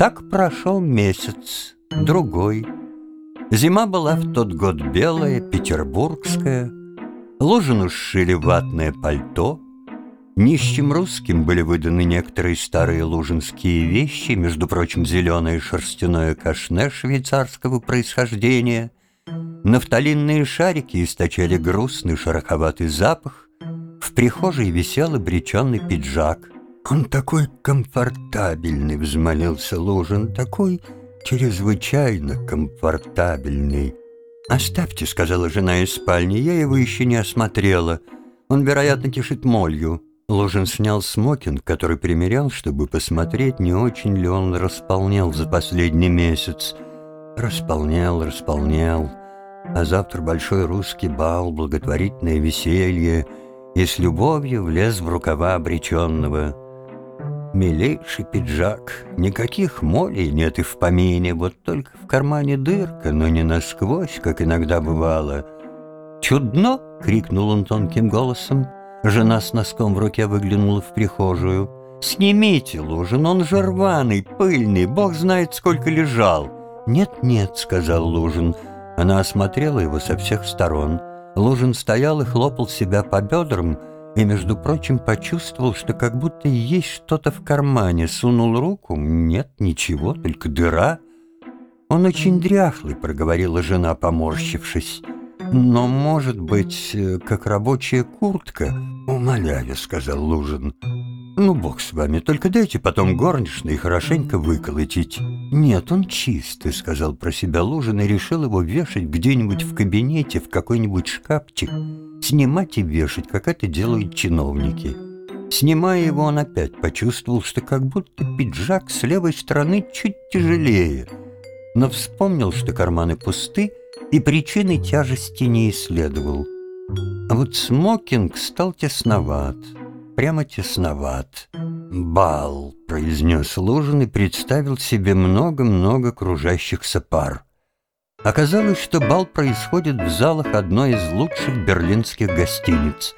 Так прошел месяц, другой. Зима была в тот год белая, петербургская. Лужину сшили ватное пальто. Нищим русским были выданы некоторые старые лужинские вещи, между прочим, зеленое шерстяное кашне швейцарского происхождения. Нафталинные шарики источали грустный шероховатый запах. В прихожей висел обреченный пиджак — «Он такой комфортабельный», — взмолился Лужин, — «такой чрезвычайно комфортабельный». «Оставьте», — сказала жена из спальни, — «я его еще не осмотрела. Он, вероятно, кишит молью». Лужин снял смокинг, который примерял, чтобы посмотреть, не очень ли он располнял за последний месяц. Располнял, располнял. А завтра большой русский бал, благотворительное веселье, и с любовью влез в рукава обреченного. Милейший пиджак, никаких молей нет и в помине, вот только в кармане дырка, но не насквозь, как иногда бывало. «Чудно!» — крикнул он тонким голосом. Жена с носком в руке выглянула в прихожую. «Снимите, Лужин, он же рваный, пыльный, бог знает, сколько лежал». «Нет-нет», — сказал Лужин. Она осмотрела его со всех сторон. Лужин стоял и хлопал себя по бедрам, и, между прочим, почувствовал, что как будто есть что-то в кармане. Сунул руку — нет, ничего, только дыра. «Он очень дряхлый», — проговорила жена, поморщившись. «Но, может быть, э, как рабочая куртка?» «Умоляю», — сказал Лужин. «Ну, бог с вами, только дайте потом горничной хорошенько выколотить». «Нет, он чистый», — сказал про себя Лужин и решил его вешать где-нибудь в кабинете, в какой-нибудь шкафчик, снимать и вешать, как это делают чиновники. Снимая его, он опять почувствовал, что как будто пиджак с левой стороны чуть тяжелее, но вспомнил, что карманы пусты, и причины тяжести не исследовал. А вот смокинг стал тесноват — прямо тесноват. «Бал», — произнес Лужин и представил себе много-много кружащихся пар. Оказалось, что бал происходит в залах одной из лучших берлинских гостиниц.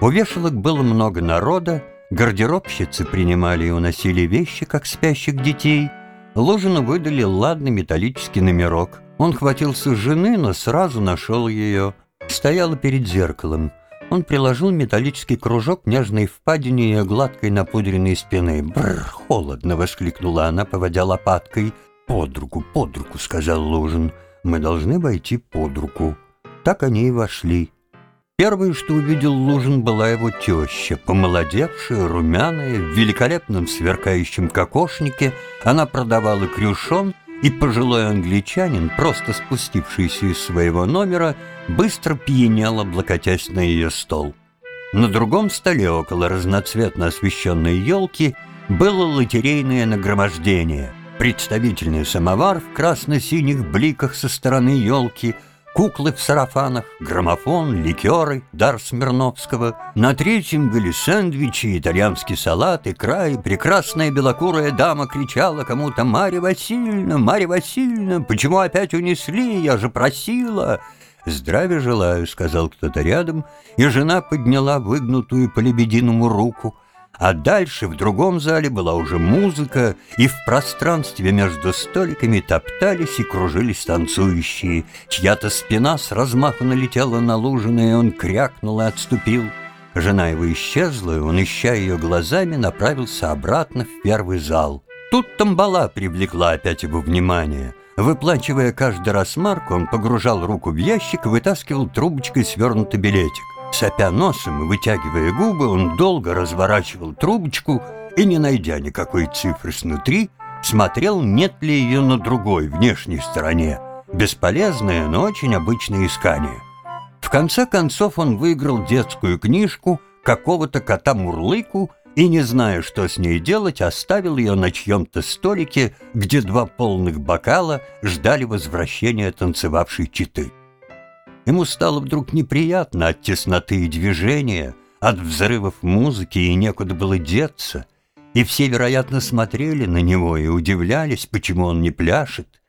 У вешалок было много народа, гардеробщицы принимали и уносили вещи, как спящих детей. Лужину выдали ладный металлический номерок. Он хватился жены, но сразу нашел ее. Стояла перед зеркалом. Он приложил металлический кружок к нежной впадине и гладкой напудренной спины. «Бррр, холодно!» — воскликнула она, поводя лопаткой. «Под руку, под руку!» — сказал Лужин. «Мы должны войти под руку». Так они и вошли. Первое, что увидел Лужин, была его теща, помолодевшая, румяная, в великолепном сверкающем кокошнике. Она продавала крюшон и пожилой англичанин, просто спустившийся из своего номера, быстро пьянел, облокотясь на ее стол. На другом столе, около разноцветно освещенной елки, было лотерейное нагромождение. Представительный самовар в красно-синих бликах со стороны елки — Куклы в сарафанах, граммофон, ликеры, дар Смирновского. На третьем были сэндвичи, итальянский салат, икра, и прекрасная белокурая дама кричала кому-то «Марья Васильевна, Марья Васильевна, почему опять унесли? Я же просила!» «Здравия желаю», — сказал кто-то рядом, и жена подняла выгнутую по лебединому руку — а дальше в другом зале была уже музыка, и в пространстве между столиками топтались и кружились танцующие. Чья-то спина с размаху налетела на лужины, и он крякнул и отступил. Жена его исчезла, и он, ища ее глазами, направился обратно в первый зал. Тут Тамбала привлекла опять его внимание. Выплачивая каждый раз марку, он погружал руку в ящик и вытаскивал трубочкой свернутый билетик. Сопя носом и вытягивая губы, он долго разворачивал трубочку и, не найдя никакой цифры снутри, смотрел, нет ли ее на другой, внешней стороне. Бесполезное, но очень обычное искание. В конце концов он выиграл детскую книжку какого-то кота-мурлыку и, не зная, что с ней делать, оставил ее на чьем-то столике, где два полных бокала ждали возвращения танцевавшей читы. Ему стало вдруг неприятно от тесноты и движения, от взрывов музыки, и некуда было деться. И все, вероятно, смотрели на него и удивлялись, почему он не пляшет.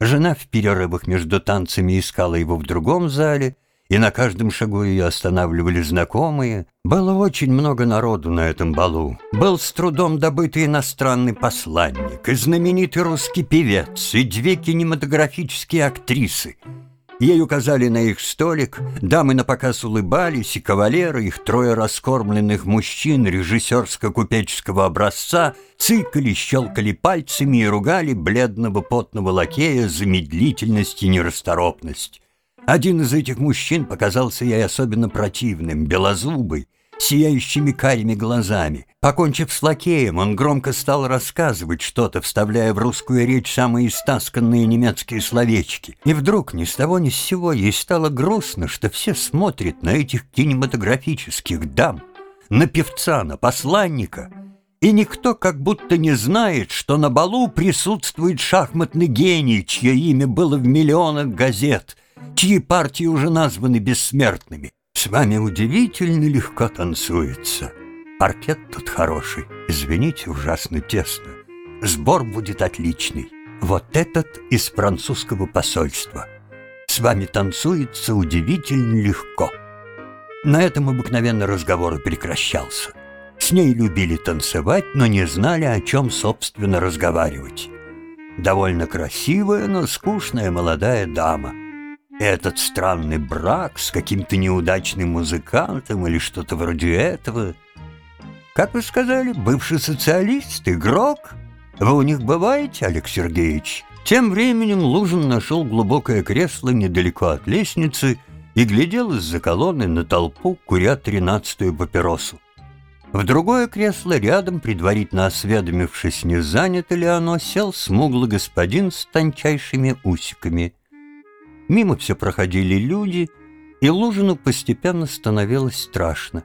Жена в перерывах между танцами искала его в другом зале, и на каждом шагу ее останавливали знакомые. Было очень много народу на этом балу. Был с трудом добытый иностранный посланник, и знаменитый русский певец, и две кинематографические актрисы. Ей указали на их столик, дамы на показ улыбались, и кавалеры, их трое раскормленных мужчин режиссерско-купеческого образца, цикали, щелкали пальцами и ругали бледного потного лакея за медлительность и нерасторопность. Один из этих мужчин показался ей особенно противным, белозубый, сияющими карими глазами. Покончив с лакеем, он громко стал рассказывать что-то, вставляя в русскую речь самые истасканные немецкие словечки. И вдруг ни с того ни с сего ей стало грустно, что все смотрят на этих кинематографических дам, на певца, на посланника — и никто как будто не знает, что на балу присутствует шахматный гений, чье имя было в миллионах газет, чьи партии уже названы бессмертными. С вами удивительно легко танцуется. Паркет тут хороший, извините, ужасно тесно. Сбор будет отличный. Вот этот из французского посольства. С вами танцуется удивительно легко. На этом обыкновенно разговор прекращался. С ней любили танцевать, но не знали, о чем, собственно, разговаривать. Довольно красивая, но скучная молодая дама. Этот странный брак с каким-то неудачным музыкантом или что-то вроде этого. Как вы сказали, бывший социалист, игрок? Вы у них бываете, Олег Сергеевич? Тем временем Лужин нашел глубокое кресло недалеко от лестницы и глядел из-за колонны на толпу, куря тринадцатую папиросу. В другое кресло рядом, предварительно осведомившись, не занято ли оно, сел смуглый господин с тончайшими усиками. Мимо все проходили люди, и Лужину постепенно становилось страшно.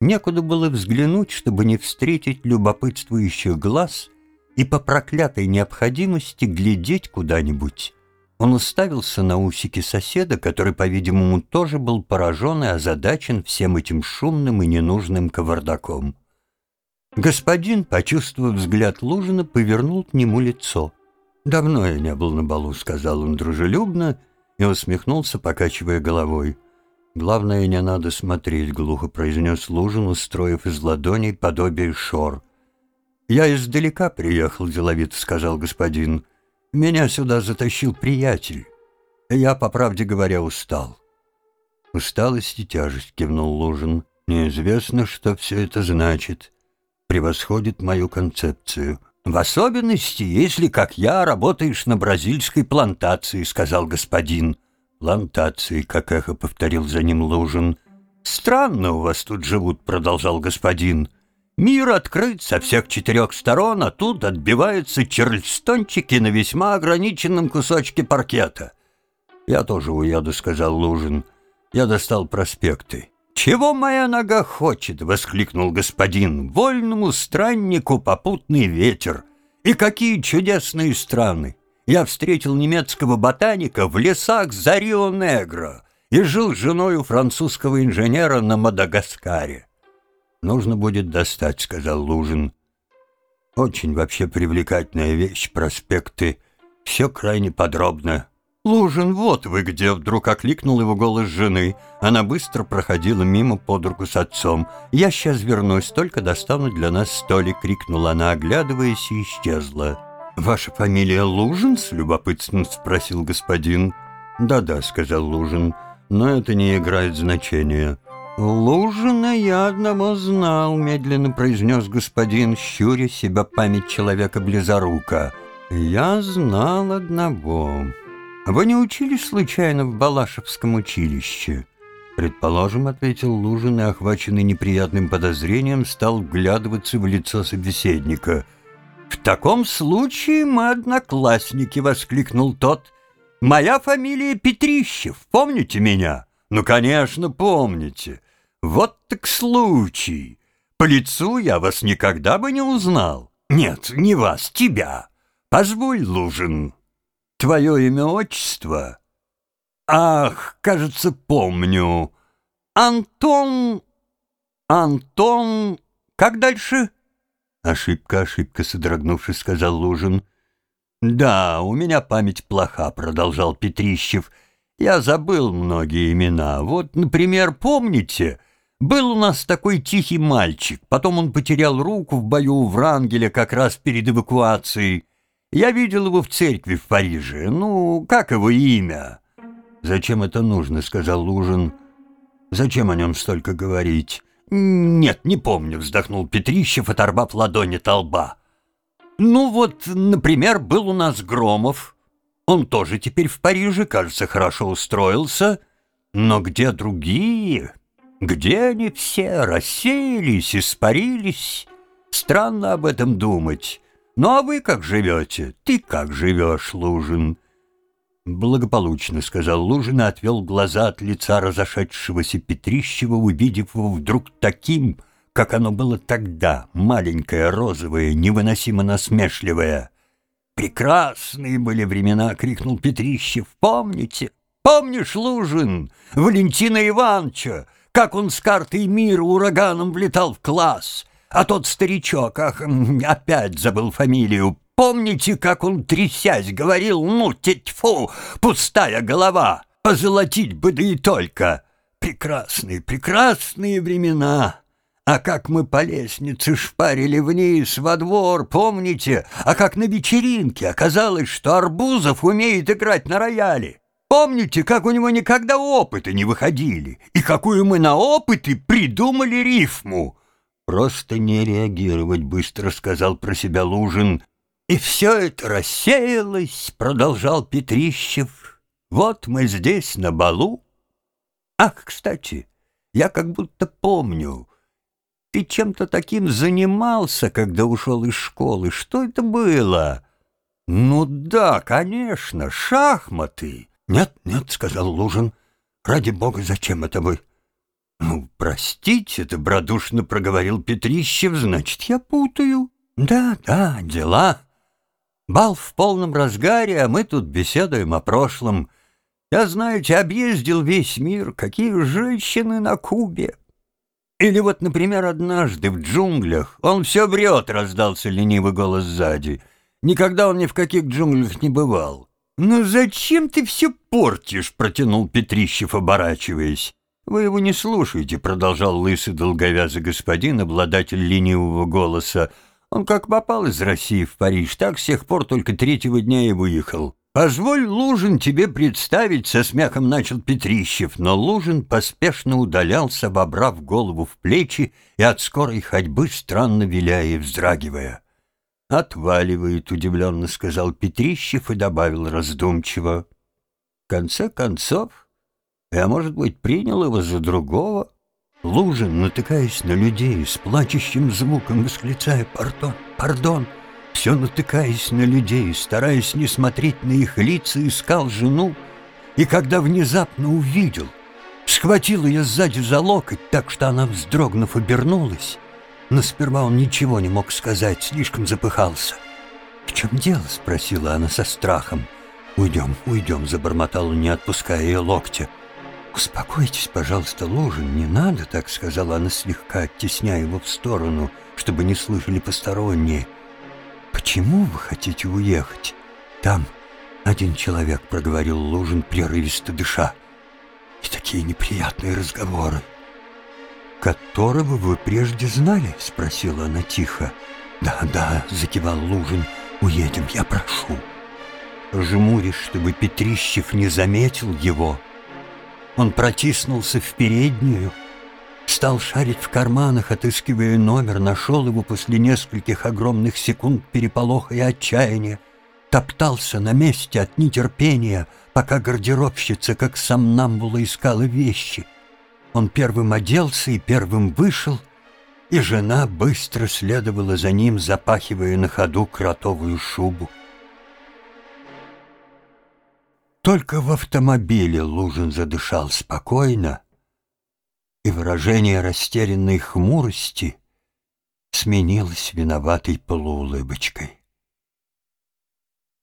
Некуда было взглянуть, чтобы не встретить любопытствующих глаз и по проклятой необходимости глядеть куда-нибудь. Он уставился на усики соседа, который, по-видимому, тоже был поражен и озадачен всем этим шумным и ненужным кавардаком. Господин, почувствовав взгляд Лужина, повернул к нему лицо. «Давно я не был на балу», — сказал он дружелюбно и усмехнулся, покачивая головой. «Главное, не надо смотреть», — глухо произнес Лужин, устроив из ладоней подобие шор. «Я издалека приехал, деловито», — сказал господин. Меня сюда затащил приятель. Я, по правде говоря, устал. Усталость и тяжесть, кивнул Лужин. Неизвестно, что все это значит. Превосходит мою концепцию. В особенности, если, как я, работаешь на бразильской плантации, сказал господин. Плантации, как эхо повторил за ним Лужин. Странно у вас тут живут, продолжал господин. Мир открыт со всех четырех сторон, а тут отбиваются чарльстончики на весьма ограниченном кусочке паркета. «Я тоже уеду», — сказал Лужин. Я достал проспекты. «Чего моя нога хочет?» — воскликнул господин. «Вольному страннику попутный ветер. И какие чудесные страны! Я встретил немецкого ботаника в лесах за Рио-Негро и жил с у французского инженера на Мадагаскаре. «Нужно будет достать», — сказал Лужин. «Очень вообще привлекательная вещь, проспекты. Все крайне подробно». «Лужин, вот вы где!» — вдруг окликнул его голос жены. Она быстро проходила мимо под руку с отцом. «Я сейчас вернусь, только достану для нас столик!» — крикнула она, оглядываясь, и исчезла. «Ваша фамилия Лужин?» — с любопытством спросил господин. «Да-да», — сказал Лужин, — «но это не играет значения». «Лужина я одного знал», — медленно произнес господин, щуря себя память человека близорука. «Я знал одного. Вы не учились случайно в Балашевском училище?» «Предположим», — ответил Лужин и, охваченный неприятным подозрением, стал вглядываться в лицо собеседника. «В таком случае мы одноклассники», — воскликнул тот. «Моя фамилия Петрищев, помните меня?» «Ну, конечно, помните. Вот так случай. По лицу я вас никогда бы не узнал. Нет, не вас, тебя. Позволь, Лужин. Твое имя отчество? Ах, кажется, помню. Антон... Антон... Как дальше? Ошибка, ошибка, содрогнувшись, сказал Лужин. Да, у меня память плоха, продолжал Петрищев. Я забыл многие имена. Вот, например, помните, был у нас такой тихий мальчик. Потом он потерял руку в бою у Врангеля как раз перед эвакуацией. Я видел его в церкви в Париже. Ну, как его имя?» «Зачем это нужно?» — сказал Лужин. «Зачем о нем столько говорить?» «Нет, не помню», — вздохнул Петрищев, оторвав ладони толба. «Ну вот, например, был у нас Громов. Он тоже теперь в Париже, кажется, хорошо устроился. Но где другие? Где они все? Рассеялись, испарились? Странно об этом думать. Ну а вы как живете? Ты как живешь, Лужин?» «Благополучно», — сказал Лужин и отвел глаза от лица разошедшегося Петрищева, увидев его вдруг таким, как оно было тогда, маленькое, розовое, невыносимо насмешливое. «Прекрасные были времена!» — крикнул Петрищев. «Помните? Помнишь, Лужин? Валентина Ивановича, как он с картой мира ураганом влетал в класс?» А тот старичок, ах, опять забыл фамилию, Помните, как он, трясясь, говорил, ну, тетьфу, пустая голова, позолотить бы да и только. Прекрасные, прекрасные времена. А как мы по лестнице шпарили вниз во двор, помните? А как на вечеринке оказалось, что Арбузов умеет играть на рояле? Помните, как у него никогда опыты не выходили? И какую мы на опыты придумали рифму? «Просто не реагировать», — быстро сказал про себя Лужин. И все это рассеялось, продолжал Петрищев. Вот мы здесь на балу. Ах, кстати, я как будто помню. Ты чем-то таким занимался, когда ушел из школы. Что это было? Ну да, конечно, шахматы. Нет, нет, сказал Лужин. Ради бога, зачем это вы? Ну, простите, добродушно проговорил Петрищев, значит, я путаю. Да, да, дела. Бал в полном разгаре, а мы тут беседуем о прошлом. Я, знаете, объездил весь мир, какие женщины на Кубе. Или вот, например, однажды в джунглях он все врет, раздался ленивый голос сзади. Никогда он ни в каких джунглях не бывал. «Ну зачем ты все портишь?» — протянул Петрищев, оборачиваясь. «Вы его не слушаете», — продолжал лысый долговязый господин, обладатель ленивого голоса. Он как попал из России в Париж, так с тех пор только третьего дня и выехал. «Позволь, Лужин, тебе представить», — со смехом начал Петрищев, но Лужин поспешно удалялся, обобрав голову в плечи и от скорой ходьбы странно виляя и вздрагивая. «Отваливает», — удивленно сказал Петрищев и добавил раздумчиво. «В конце концов, я, может быть, принял его за другого?» Лужин, натыкаясь на людей, с плачущим звуком восклицая «Пардон! Пардон!», все натыкаясь на людей, стараясь не смотреть на их лица, искал жену, и когда внезапно увидел, схватил ее сзади за локоть, так что она, вздрогнув, обернулась, но сперва он ничего не мог сказать, слишком запыхался. «В чем дело?» — спросила она со страхом. «Уйдем, уйдем», — забормотал он, не отпуская ее локтя. «Успокойтесь, пожалуйста, Лужин, не надо», — так сказала она слегка, оттесняя его в сторону, чтобы не слышали посторонние. «Почему вы хотите уехать? Там один человек», — проговорил Лужин, прерывисто дыша. «И такие неприятные разговоры». «Которого вы прежде знали?» — спросила она тихо. «Да, да», — закивал Лужин, — «уедем, я прошу». Жмурясь, чтобы Петрищев не заметил его, — он протиснулся в переднюю, стал шарить в карманах, отыскивая номер, нашел его после нескольких огромных секунд переполоха и отчаяния, топтался на месте от нетерпения, пока гардеробщица, как сам Намбула, искала вещи. Он первым оделся и первым вышел, и жена быстро следовала за ним, запахивая на ходу кротовую шубу. Только в автомобиле Лужин задышал спокойно, и выражение растерянной хмурости сменилось виноватой полуулыбочкой.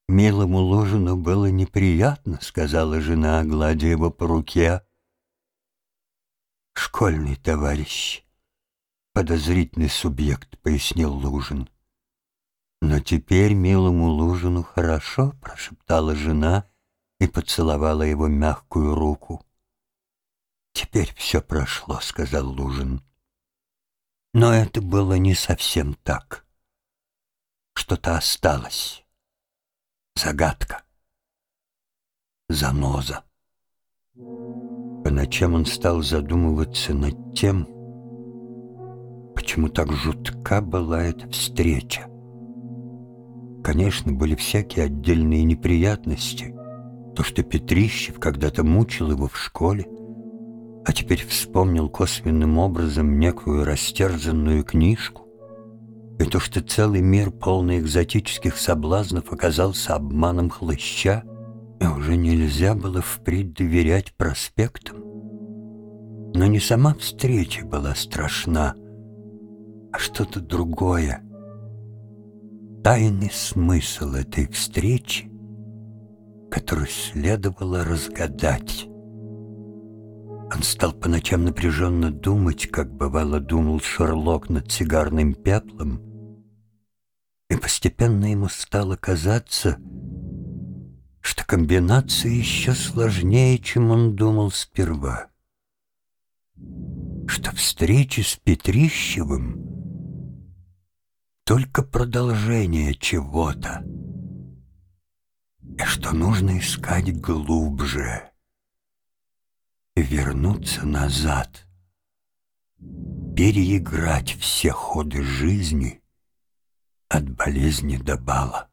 «Милому Лужину было неприятно», — сказала жена, гладя его по руке. «Школьный товарищ, подозрительный субъект», — пояснил Лужин. «Но теперь милому Лужину хорошо», — прошептала жена, — и поцеловала его мягкую руку. «Теперь все прошло», — сказал Лужин. Но это было не совсем так. Что-то осталось. Загадка. Заноза. По ночам он стал задумываться над тем, почему так жутка была эта встреча. Конечно, были всякие отдельные неприятности. То, что Петрищев когда-то мучил его в школе, а теперь вспомнил косвенным образом некую растерзанную книжку, и то, что целый мир, полный экзотических соблазнов, оказался обманом хлыща, и уже нельзя было впредь доверять проспектам. Но не сама встреча была страшна, а что-то другое. Тайный смысл этой встречи, который следовало разгадать. Он стал по ночам напряженно думать, как бывало думал Шерлок над сигарным пеплом, и постепенно ему стало казаться, что комбинация еще сложнее, чем он думал сперва. Что встреча с Петрищевым только продолжение чего-то, что нужно искать глубже вернуться назад, переиграть все ходы жизни от болезни до бала.